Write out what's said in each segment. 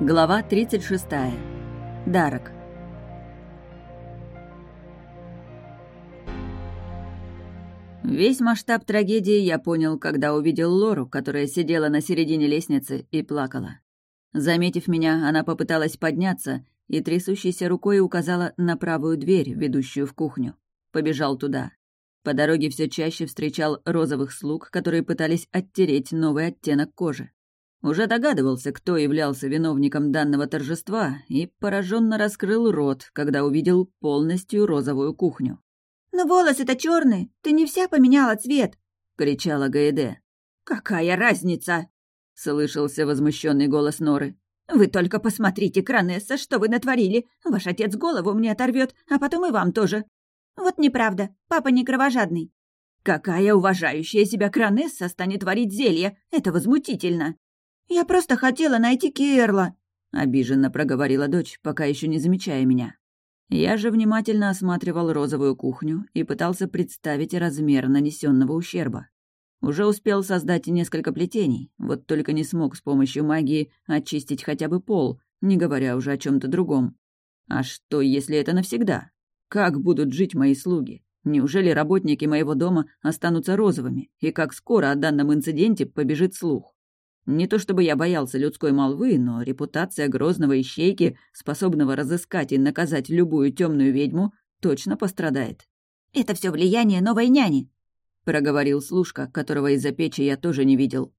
Глава 36. Дарок. Весь масштаб трагедии я понял, когда увидел Лору, которая сидела на середине лестницы и плакала. Заметив меня, она попыталась подняться и трясущейся рукой указала на правую дверь, ведущую в кухню. Побежал туда. По дороге все чаще встречал розовых слуг, которые пытались оттереть новый оттенок кожи. Уже догадывался, кто являлся виновником данного торжества, и пораженно раскрыл рот, когда увидел полностью розовую кухню. «Но волосы-то черные, ты не вся поменяла цвет!» — кричала Гаэде. «Какая разница?» — слышался возмущенный голос Норы. «Вы только посмотрите, Кранесса, что вы натворили! Ваш отец голову мне оторвет, а потом и вам тоже!» «Вот неправда, папа не кровожадный!» «Какая уважающая себя Кранесса станет творить зелье! Это возмутительно!» «Я просто хотела найти Керла», — обиженно проговорила дочь, пока еще не замечая меня. Я же внимательно осматривал розовую кухню и пытался представить размер нанесенного ущерба. Уже успел создать несколько плетений, вот только не смог с помощью магии очистить хотя бы пол, не говоря уже о чем то другом. А что, если это навсегда? Как будут жить мои слуги? Неужели работники моего дома останутся розовыми? И как скоро о данном инциденте побежит слух? Не то чтобы я боялся людской молвы, но репутация грозного ищейки, способного разыскать и наказать любую темную ведьму, точно пострадает. «Это все влияние новой няни», — проговорил служка, которого из-за печи я тоже не видел.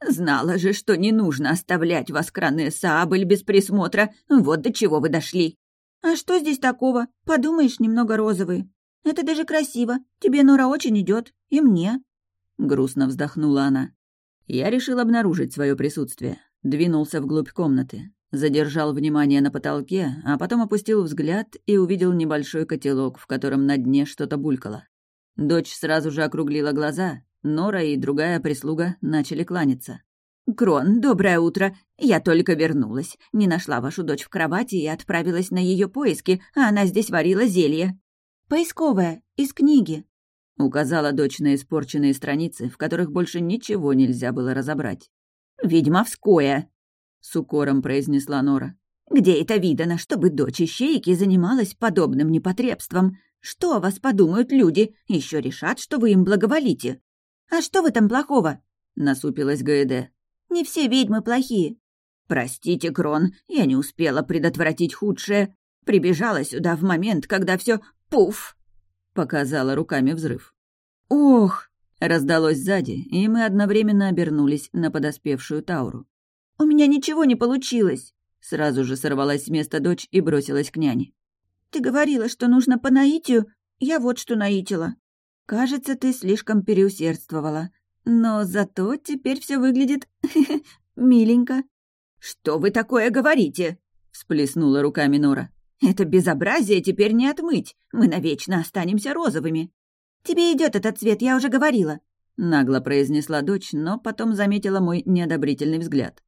«Знала же, что не нужно оставлять вас, Кранесса Абель, без присмотра. Вот до чего вы дошли». «А что здесь такого? Подумаешь, немного розовый. Это даже красиво. Тебе, Нора, очень идет. И мне». Грустно вздохнула она. Я решил обнаружить свое присутствие. Двинулся вглубь комнаты. Задержал внимание на потолке, а потом опустил взгляд и увидел небольшой котелок, в котором на дне что-то булькало. Дочь сразу же округлила глаза, Нора и другая прислуга начали кланяться. «Крон, доброе утро. Я только вернулась. Не нашла вашу дочь в кровати и отправилась на ее поиски, а она здесь варила зелье». «Поисковое, из книги», Указала дочь на испорченные страницы, в которых больше ничего нельзя было разобрать. «Ведьмовское!» — с укором произнесла Нора. «Где это видано, чтобы дочь ищейки занималась подобным непотребством? Что о вас подумают люди? Еще решат, что вы им благоволите». «А что в этом плохого?» — насупилась Гаэде. «Не все ведьмы плохие». «Простите, Крон, я не успела предотвратить худшее. Прибежала сюда в момент, когда все пуф!» Показала руками взрыв. «Ох!» — раздалось сзади, и мы одновременно обернулись на подоспевшую Тауру. «У меня ничего не получилось!» Сразу же сорвалась с места дочь и бросилась к няне. «Ты говорила, что нужно по наитию? Я вот что наитила». «Кажется, ты слишком переусердствовала. Но зато теперь все выглядит миленько». «Что вы такое говорите?» — всплеснула руками Нора. Это безобразие теперь не отмыть. Мы навечно останемся розовыми. Тебе идет этот цвет, я уже говорила. Нагло произнесла дочь, но потом заметила мой неодобрительный взгляд.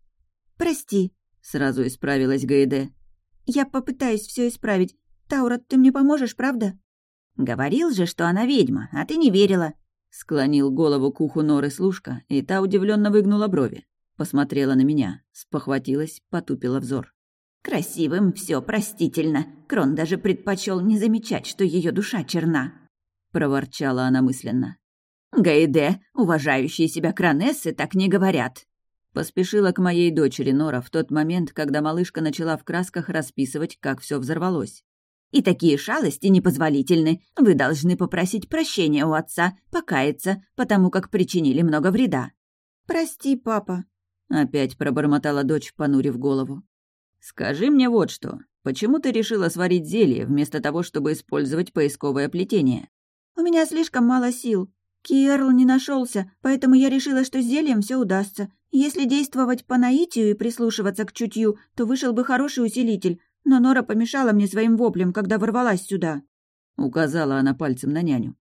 «Прости», — сразу исправилась Гаиде. «Я попытаюсь все исправить. Таура, ты мне поможешь, правда?» «Говорил же, что она ведьма, а ты не верила», — склонил голову к уху Норы служка, и та удивленно выгнула брови. Посмотрела на меня, спохватилась, потупила взор. Красивым все простительно. Крон даже предпочел не замечать, что ее душа черна. Проворчала она мысленно. Гаиде, уважающие себя кронессы, так не говорят. Поспешила к моей дочери Нора в тот момент, когда малышка начала в красках расписывать, как все взорвалось. «И такие шалости непозволительны. Вы должны попросить прощения у отца, покаяться, потому как причинили много вреда». «Прости, папа», — опять пробормотала дочь, понурив голову. «Скажи мне вот что. Почему ты решила сварить зелье, вместо того, чтобы использовать поисковое плетение?» «У меня слишком мало сил. Киерл не нашелся, поэтому я решила, что с зельем все удастся. Если действовать по наитию и прислушиваться к чутью, то вышел бы хороший усилитель, но Нора помешала мне своим воплем, когда ворвалась сюда». Указала она пальцем на няню.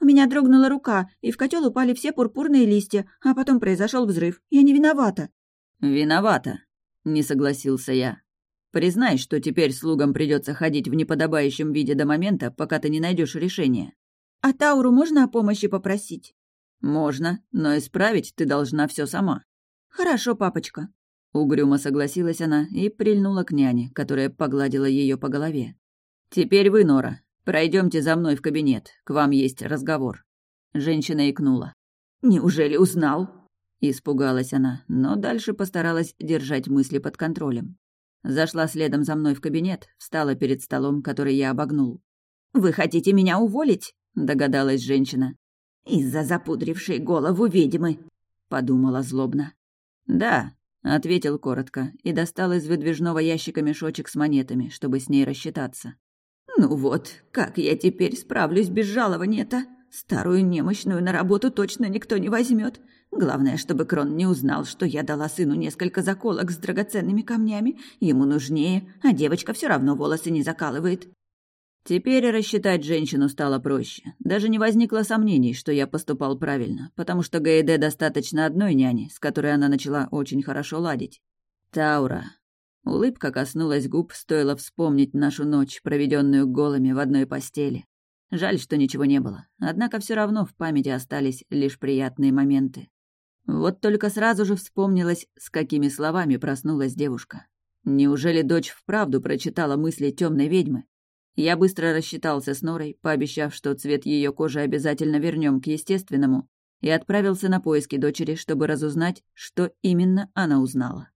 У меня дрогнула рука, и в котел упали все пурпурные листья, а потом произошел взрыв. Я не виновата. Виновата, не согласился я. Признай, что теперь слугам придется ходить в неподобающем виде до момента, пока ты не найдешь решение. А Тауру можно о помощи попросить? Можно, но исправить ты должна все сама. Хорошо, папочка. Угрюмо согласилась она и прильнула к няне, которая погладила ее по голове. «Теперь вы, Нора. Пройдемте за мной в кабинет. К вам есть разговор». Женщина икнула. «Неужели узнал?» Испугалась она, но дальше постаралась держать мысли под контролем. Зашла следом за мной в кабинет, встала перед столом, который я обогнул. «Вы хотите меня уволить?» — догадалась женщина. «Из-за запудрившей голову ведьмы», — подумала злобно. «Да», — ответил коротко и достал из выдвижного ящика мешочек с монетами, чтобы с ней рассчитаться. «Ну вот, как я теперь справлюсь без жалования-то? Старую немощную на работу точно никто не возьмет. Главное, чтобы Крон не узнал, что я дала сыну несколько заколок с драгоценными камнями. Ему нужнее, а девочка все равно волосы не закалывает». Теперь рассчитать женщину стало проще. Даже не возникло сомнений, что я поступал правильно, потому что Гаэде достаточно одной няни, с которой она начала очень хорошо ладить. Таура. Улыбка коснулась губ, стоило вспомнить нашу ночь, проведенную голыми в одной постели. Жаль, что ничего не было, однако все равно в памяти остались лишь приятные моменты. Вот только сразу же вспомнилось, с какими словами проснулась девушка. Неужели дочь вправду прочитала мысли темной ведьмы? Я быстро рассчитался с Норой, пообещав, что цвет ее кожи обязательно вернем к естественному, и отправился на поиски дочери, чтобы разузнать, что именно она узнала.